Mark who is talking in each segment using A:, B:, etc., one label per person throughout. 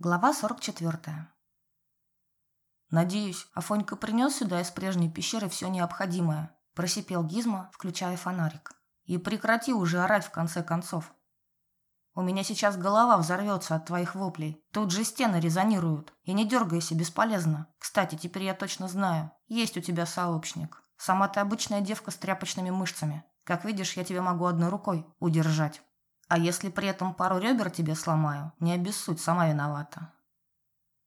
A: Глава 44. «Надеюсь, Афонька принес сюда из прежней пещеры все необходимое», – просипел Гизма, включая фонарик. «И прекрати уже орать в конце концов. У меня сейчас голова взорвется от твоих воплей. Тут же стены резонируют. И не дергайся, бесполезно. Кстати, теперь я точно знаю. Есть у тебя сообщник. Сама ты обычная девка с тряпочными мышцами. Как видишь, я тебя могу одной рукой удержать. А если при этом пару ребер тебе сломаю, не обессудь, сама виновата.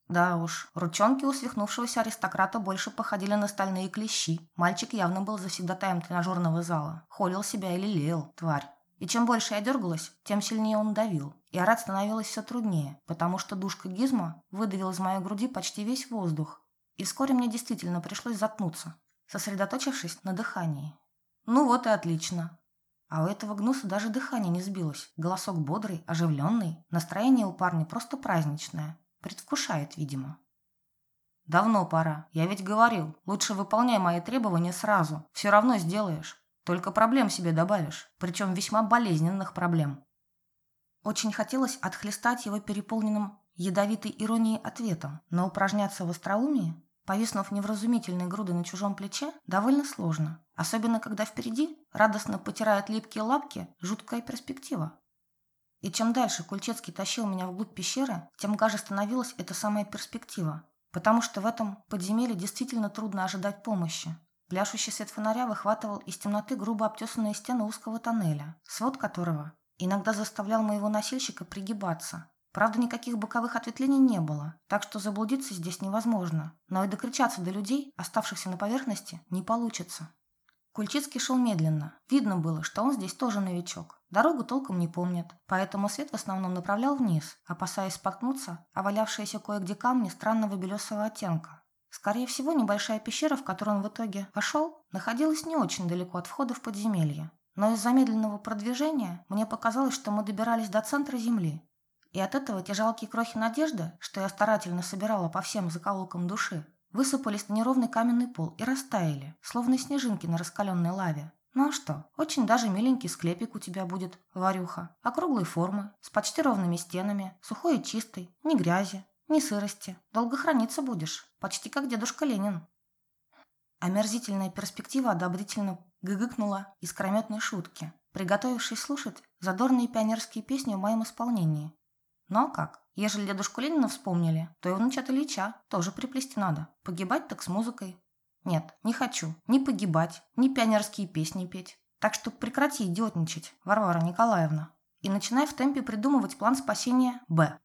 A: Да уж, ручонки усмехнувшегося аристократа больше походили на стальные клещи. Мальчик явно был завсегдатаем тренажерного зала. Холил себя или лелеял, тварь. И чем больше я дергалась, тем сильнее он давил. И орать становилось все труднее, потому что душка Гизма выдавил из моей груди почти весь воздух. И вскоре мне действительно пришлось заткнуться, сосредоточившись на дыхании. Ну вот и отлично. А у этого гнуса даже дыхание не сбилось. Голосок бодрый, оживленный. Настроение у парня просто праздничное. Предвкушает, видимо. Давно пора. Я ведь говорил, лучше выполняй мои требования сразу. Все равно сделаешь. Только проблем себе добавишь. Причем весьма болезненных проблем. Очень хотелось отхлестать его переполненным ядовитой иронией ответом, но упражняться в остроумии Повиснув невразумительной грудой на чужом плече, довольно сложно. Особенно, когда впереди, радостно потирают липкие лапки, жуткая перспектива. И чем дальше Кульчецкий тащил меня вглубь пещеры, тем гаже становилась эта самая перспектива. Потому что в этом подземелье действительно трудно ожидать помощи. Пляшущий свет фонаря выхватывал из темноты грубо обтесанные стены узкого тоннеля, свод которого иногда заставлял моего носильщика пригибаться, Правда, никаких боковых ответвлений не было, так что заблудиться здесь невозможно. Но и докричаться до людей, оставшихся на поверхности, не получится. Кульчицкий шел медленно. Видно было, что он здесь тоже новичок. Дорогу толком не помнит, поэтому свет в основном направлял вниз, опасаясь споткнуться, а валявшиеся кое-где камни странного белесого оттенка. Скорее всего, небольшая пещера, в которую он в итоге вошел, находилась не очень далеко от входа в подземелье. Но из-за медленного продвижения мне показалось, что мы добирались до центра Земли, и от этого те жалкие крохи надежды, что я старательно собирала по всем закоулкам души, высыпались на неровный каменный пол и растаяли, словно снежинки на раскаленной лаве. Ну а что, очень даже миленький склепик у тебя будет, Варюха. Округлой формы, с почти ровными стенами, сухой и чистый, ни грязи, ни сырости. Долго храниться будешь, почти как дедушка Ленин. Омерзительная перспектива одобрительно гыгыкнула искрометной шутки, приготовившись слушать задорные пионерские песни в моем исполнении. Ну а как? Ежели дедушку Ленина вспомнили, то и внучат Ильича тоже приплести надо. Погибать так с музыкой. Нет, не хочу. Ни погибать, ни пионерские песни петь. Так что прекрати идиотничать, Варвара Николаевна. И начинай в темпе придумывать план спасения Б.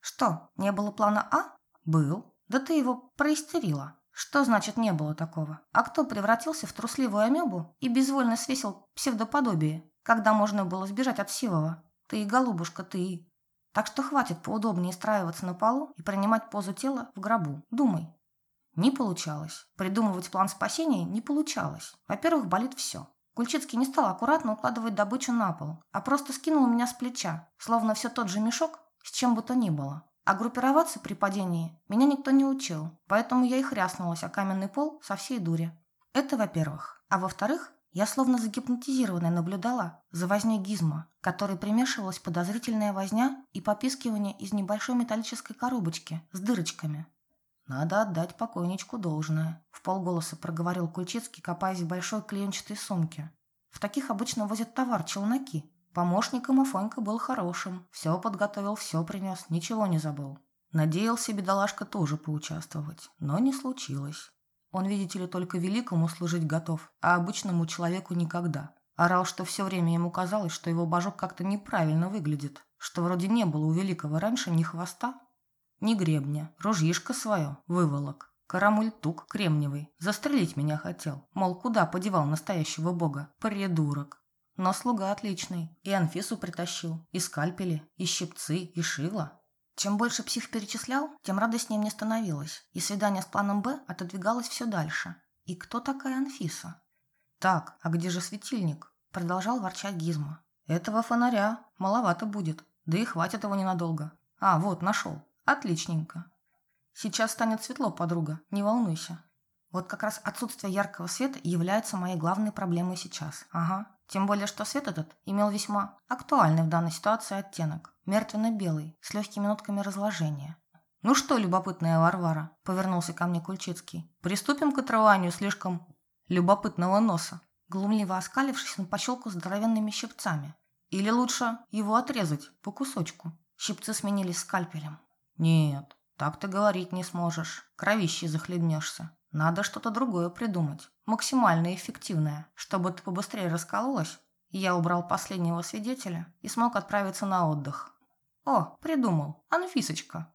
A: Что, не было плана А? Был. Да ты его проистерила. Что значит не было такого? А кто превратился в трусливую амебу и безвольно свесил псевдоподобие, когда можно было сбежать от Сивова? Ты, голубушка, ты. Так что хватит поудобнее устраиваться на полу и принимать позу тела в гробу. Думай. Не получалось. Придумывать план спасения не получалось. Во-первых, болит все. Кульчицкий не стал аккуратно укладывать добычу на пол, а просто скинул меня с плеча, словно все тот же мешок, с чем бы то ни было. А группироваться при падении меня никто не учил, поэтому я и хряснулась о каменный пол со всей дури. Это во-первых. А во-вторых, я словно загипнотизированная наблюдала за возней гизма, которой примешивалась подозрительная возня и попискивание из небольшой металлической коробочки с дырочками. «Надо отдать покойничку должное», – в полголоса проговорил Кульчицкий, копаясь в большой клеенчатой сумке. «В таких обычно возят товар челноки. Помощником Афонька был хорошим. Все подготовил, все принес, ничего не забыл. Надеялся бедолашка тоже поучаствовать, но не случилось. Он, видите ли, только великому служить готов, а обычному человеку никогда. Орал, что все время ему казалось, что его божок как-то неправильно выглядит, что вроде не было у великого раньше ни хвоста, ни гребня, ружьишко свое, выволок, карамультук кремниевый, застрелить меня хотел, мол, куда подевал настоящего бога, придурок. Но слуга отличный, и Анфису притащил, и скальпели, и щипцы, и шило. Чем больше псих перечислял, тем радостнее мне становилось, и свидание с планом «Б» отодвигалось все дальше. И кто такая Анфиса? «Так, а где же светильник?» – продолжал ворчать Гизма. «Этого фонаря маловато будет, да и хватит его ненадолго. А, вот, нашел. Отличненько. Сейчас станет светло, подруга, не волнуйся. Вот как раз отсутствие яркого света является моей главной проблемой сейчас. Ага. Тем более, что свет этот имел весьма актуальный в данной ситуации оттенок. Мертвенно-белый, с легкими нотками разложения. «Ну что, любопытная Варвара?» – повернулся ко мне Кульчицкий. «Приступим к отрыванию слишком любопытного носа». Глумливо оскалившись, он пощелкал здоровенными щипцами. «Или лучше его отрезать по кусочку?» Щипцы сменились скальпелем. «Нет, так ты говорить не сможешь. Кровищей захлебнешься. Надо что-то другое придумать. Максимально эффективное, чтобы ты побыстрее раскололась. Я убрал последнего свидетеля и смог отправиться на отдых. О, придумал. Анфисочка.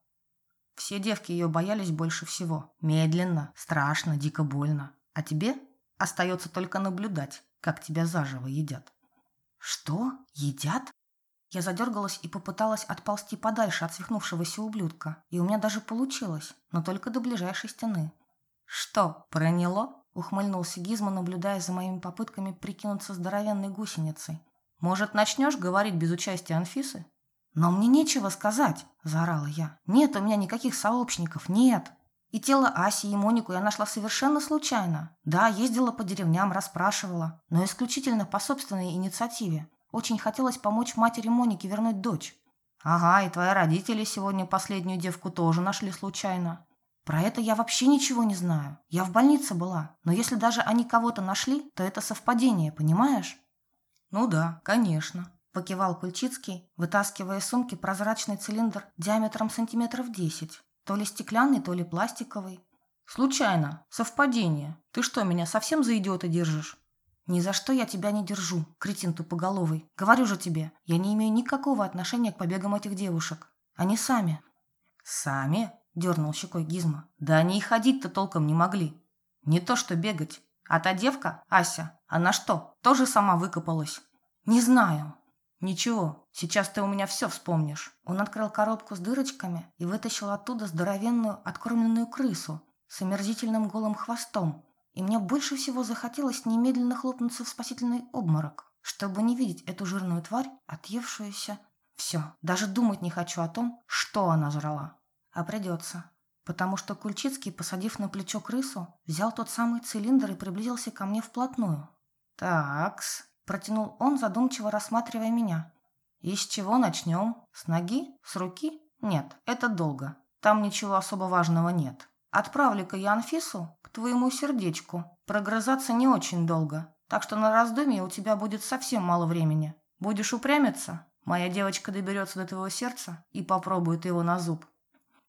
A: Все девки ее боялись больше всего. Медленно, страшно, дико больно. А тебе остается только наблюдать, как тебя заживо едят. Что? Едят? Я задергалась и попыталась отползти подальше от свихнувшегося ублюдка. И у меня даже получилось, но только до ближайшей стены. «Что, проняло?» – ухмыльнулся Гизма, наблюдая за моими попытками прикинуться здоровенной гусеницей. «Может, начнешь говорить без участия Анфисы?» «Но мне нечего сказать!» – заорала я. «Нет у меня никаких сообщников, нет!» И тело Аси и Монику я нашла совершенно случайно. Да, ездила по деревням, расспрашивала, но исключительно по собственной инициативе. Очень хотелось помочь матери Монике вернуть дочь. Ага, и твои родители сегодня последнюю девку тоже нашли случайно. Про это я вообще ничего не знаю. Я в больнице была. Но если даже они кого-то нашли, то это совпадение, понимаешь? Ну да, конечно. Покивал Кульчицкий, вытаскивая из сумки прозрачный цилиндр диаметром сантиметров десять. То ли стеклянный, то ли пластиковый. Случайно. Совпадение. Ты что, меня совсем за идиота держишь? Ни за что я тебя не держу, кретин тупоголовый. Говорю же тебе, я не имею никакого отношения к побегам этих девушек. Они сами. Сами? Дернул щекой Гизма. Да они и ходить-то толком не могли. Не то что бегать. А та девка, Ася, она что, тоже сама выкопалась? Не знаю. Ничего, сейчас ты у меня все вспомнишь. Он открыл коробку с дырочками и вытащил оттуда здоровенную откормленную крысу с омерзительным голым хвостом. И мне больше всего захотелось немедленно хлопнуться в спасительный обморок, чтобы не видеть эту жирную тварь, отъевшуюся. Все, даже думать не хочу о том, что она жрала. А придется. Потому что Кульчицкий, посадив на плечо крысу, взял тот самый цилиндр и приблизился ко мне вплотную. «Такс», – протянул он, задумчиво рассматривая меня. «И с чего начнем? С ноги? С руки? Нет, это долго. Там ничего особо важного нет. Отправлю-ка я Анфису к твоему сердечку. Прогрызаться не очень долго, так что на раздумье у тебя будет совсем мало времени. Будешь упрямиться? Моя девочка доберется до твоего сердца и попробует его на зуб.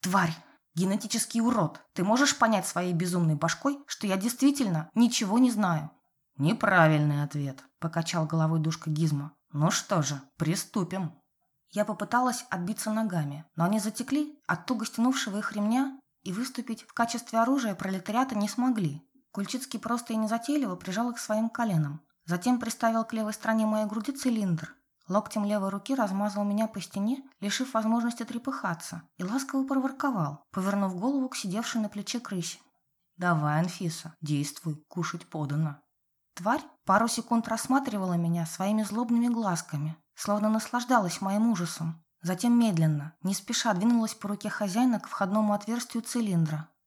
A: Тварь! Генетический урод! Ты можешь понять своей безумной башкой, что я действительно ничего не знаю?» «Неправильный ответ», – покачал головой душка Гизма. «Ну что же, приступим». Я попыталась отбиться ногами, но они затекли от туго стянувшего их ремня и выступить в качестве оружия пролетариата не смогли. Кульчицкий просто и незатейливо прижал их к своим коленам. Затем приставил к левой стороне моей груди цилиндр Локтем левой руки размазал меня по стене, лишив возможности трепыхаться, и ласково проворковал, повернув голову к сидевшей на плече крысе. «Давай, Анфиса, действуй, кушать подано». Тварь пару секунд рассматривала меня своими злобными глазками, словно наслаждалась моим ужасом. Затем медленно, не спеша двинулась по руке хозяина к входному отверстию цилиндра.